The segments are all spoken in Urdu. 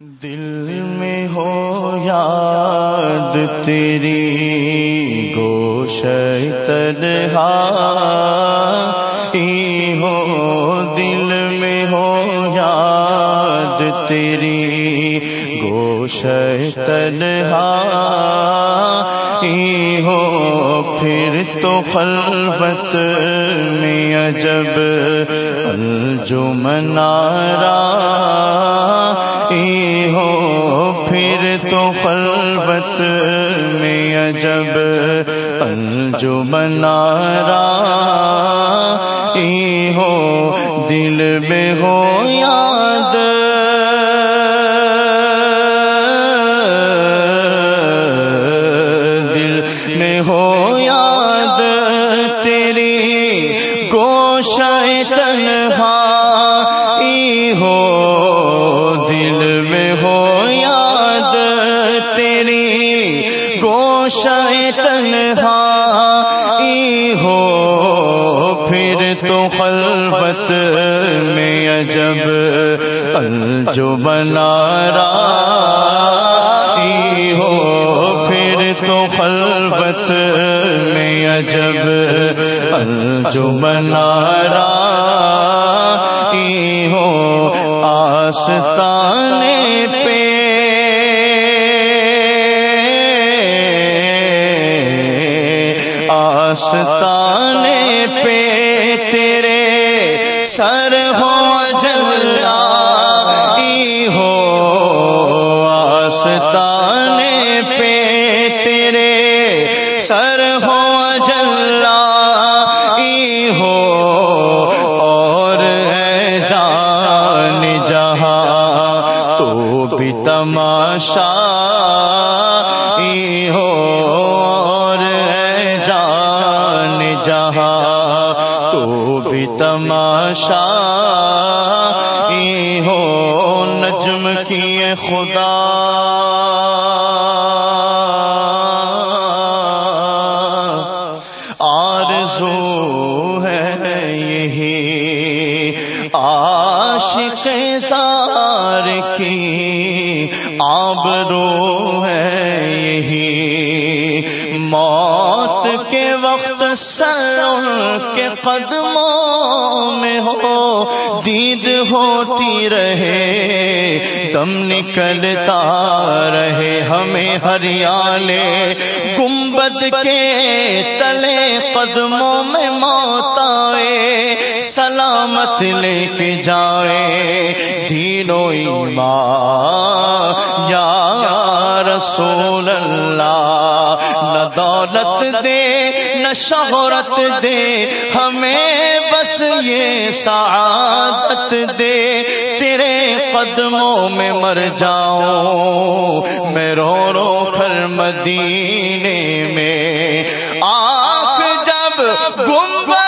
دل میں ہو یاد تیری گوش تنہا ہو، دل میں ہو یاد تیری گوش تنہا ہو، پھر تو خلوت میں عجب جو میں عجب جو منارا ہو، دل میں ہو یاد۔ دل میں ہو یاد، تیری گوشہ تنہا۔ گوشہ تنہا ہو، پھر تو خلوت میں عجب جو بنا ہو، پھر تو خلوت میں عجب جو بنا رہی ہو آستانے ہو جلا تو بھی تماشا ہو نجم کیے خدا آرزو ہے یہی عاشق زار کی آبرو ہے یہی وقت سر کے قدموں میں ہو، دید ہوتی رہے، دم نکلتا رہے ہمیں ہریالے، گنبد کے تلے قدموں میں موت آئے، سلامت لے کے جائے دینو ایمان، یا رسول اللہ، نہ دولت دے، نہ شہرت دے، ہمیں بس یہ سعادت دے۔ تیرے قدموں میں مر جاؤں، میں رو رو کر مدینے میں۔ آنکھ جب گنبد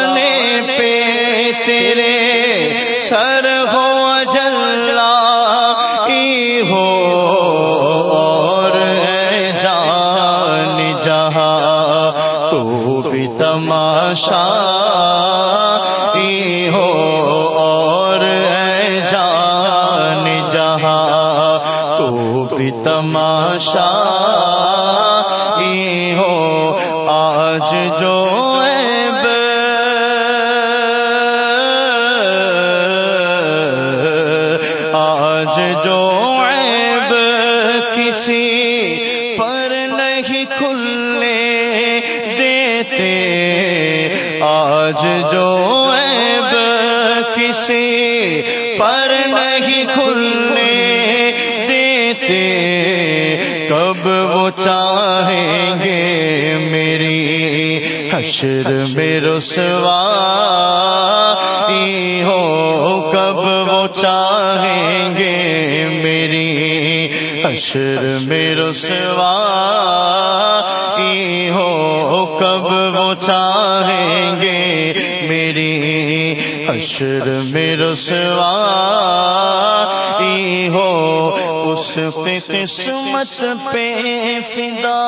جانے پہ تیرے سر ہو اجلا جلا ہو اور ہے جان جہاں تو بھی تماشا کب وہ چاہیں گے میری حشر میں رسوا ہو، کب وہ چاہیں گے میری حشر میں رسوا ہو، کب وہ چاہیں گے حشر میں رسوا ہو اس پہ قسمت پہ فدا۔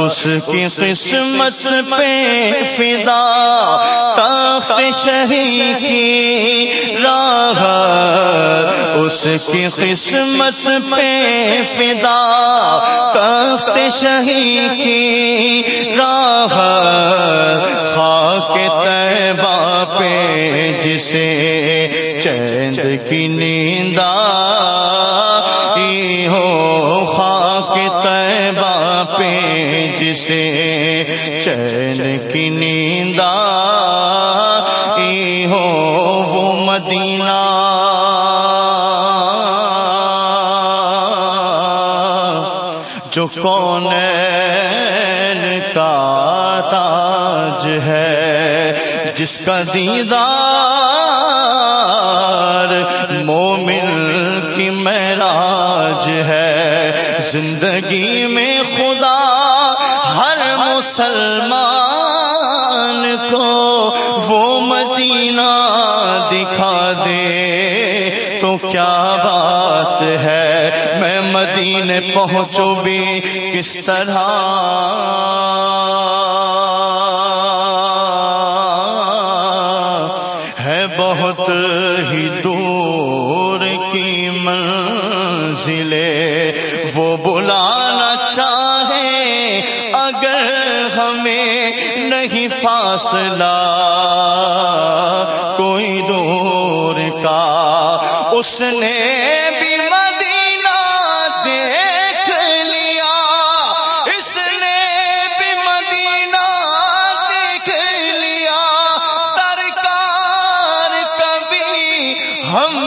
اس کی قسمت پہ فدا تخت شہی کی راہ اس کی قسمت پہ فدا تخت شہی کی راہ خاک تیبہ پہ جسے چیند کی نیندہ جسے چین کی نیند نیندہ ہو وہ مدینہ۔ جو کون کا تاج ہے، جس کا دیدار مومن کی معراج ہے۔ زندگی مسلمان کو وہ مدینہ دکھا دے تو کیا بات ہے؟ میں مدینے پہنچو بھی کس طرح؟ ہے بہت ہی دور کی منزلیں، وہ بلانا چاہے اگر ہمیں نہیں فاصلہ۔ کوئی دور کا اس نے بھی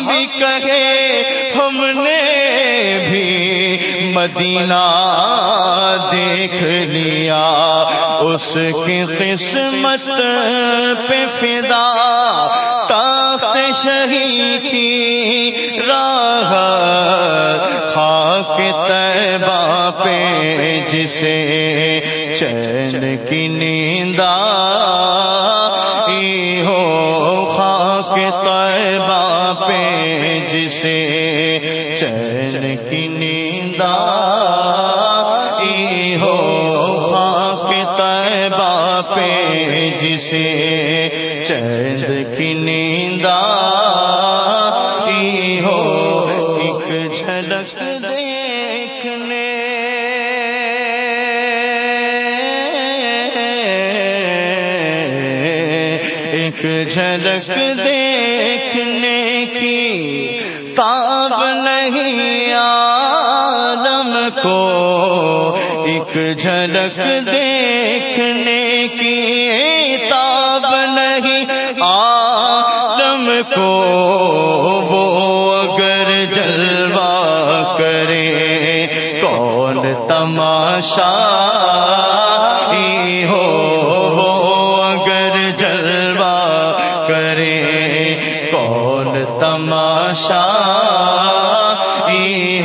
بھی کہے، ہم نے بھی مدینہ دیکھ لیا۔ اس کی قسمت پہ فدا، تاخت شہی کی راہ، خاک تیبہ پہ جسے چین کی نیندہ پہ جسے چند کی نیند نیندہ ہو، ایک جھلک دیکھنے۔ ایک جھلک دیکھنے کی تاب نہیں عالم کو، ایک جھلک دیکھنے تماشا ہو، اگر جلوہ کرے، کون تماشا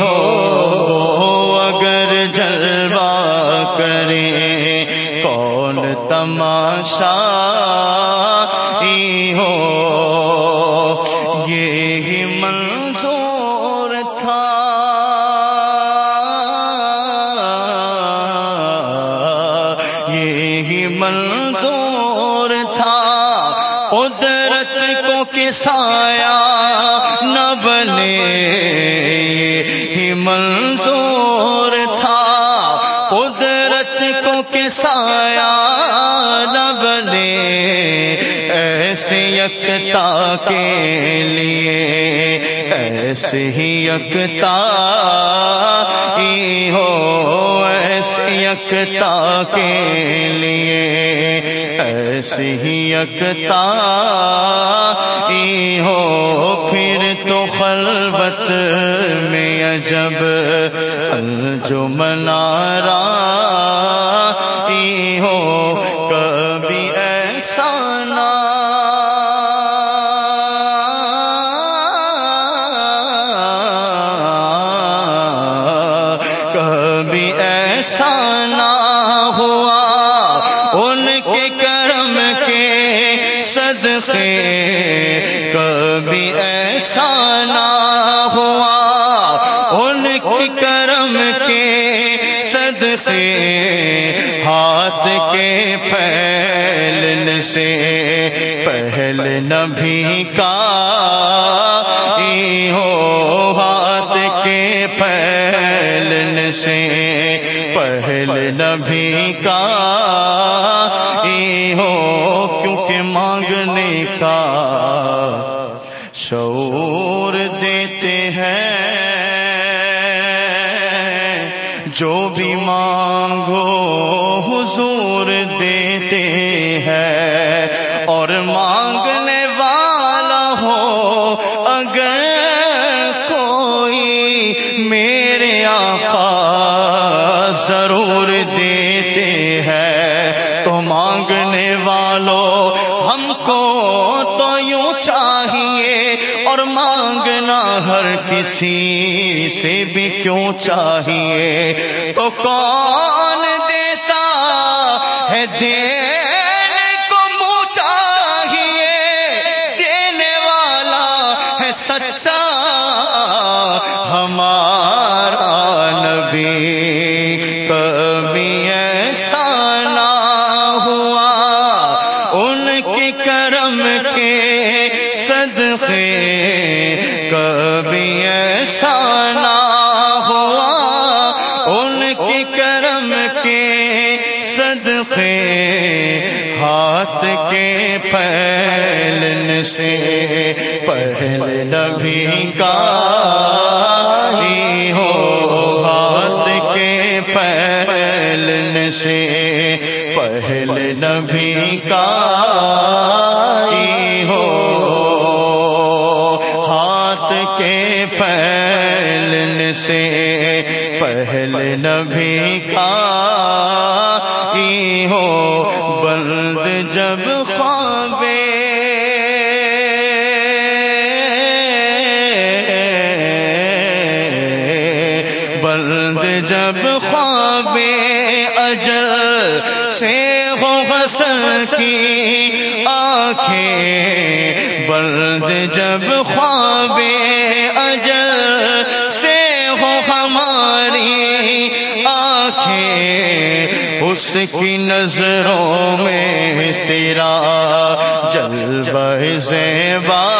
ہو؟ اگر جلوہ کرے، کون تماشا ہو؟ یہ سایہ کسایا نہ بنے ایسے یکتا کے لیے، ایسے ہی یکتا ہی ہو، ایسے یکتا کے لیے، ایسے ہی یکتا ہی ہو۔ پھر تو خلوت میں عجب جو منارا ہو کبھی ایسا نہ کبھی ایسا نہ ہوا ان کے کرم کے صدقے، کبھی ایسا نہ ہوا ان کے کرم صدقے ہاتھ کے پھیلن سے پہل نبی کا ہو ہاتھ کے پھیلن سے پہل نبی کا ہو اور مانگنے والا ہو، اگر کوئی میرے آقا ضرور دیتے ہیں تو مانگنے والوں ہم کو تو یوں چاہیے اور مانگنا ہر کسی سے بھی کیوں چاہیے؟ تو کون دیتا ہے دینے سچا ہمارا نبی کبھی ایسا نہ ہوا ان کے کرم کے صدقے کبھی ایسا نہ ہوا ان کے کرم کے صدقے ہاتھ کے پھیلن سے پہل نبی کا ہی ہو ہاتھ کے پھیلن سے پہل نبی کا ہی ہو ہاتھ کے پھیلن سے پہل نبی کا ہی ہو بلد جب خوابے کی آنکھیں برد جب خواب اجل سے ہو ہماری آنکھیں، اس کی نظروں میں تیرا جلوہ زیبا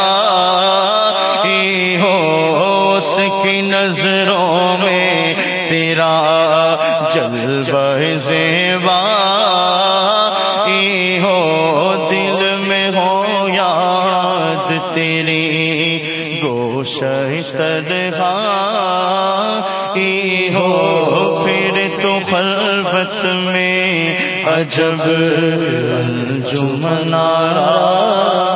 یاد تیری گوش تنہا ہی ہو پھر تو خلوت میں عجب جمنارا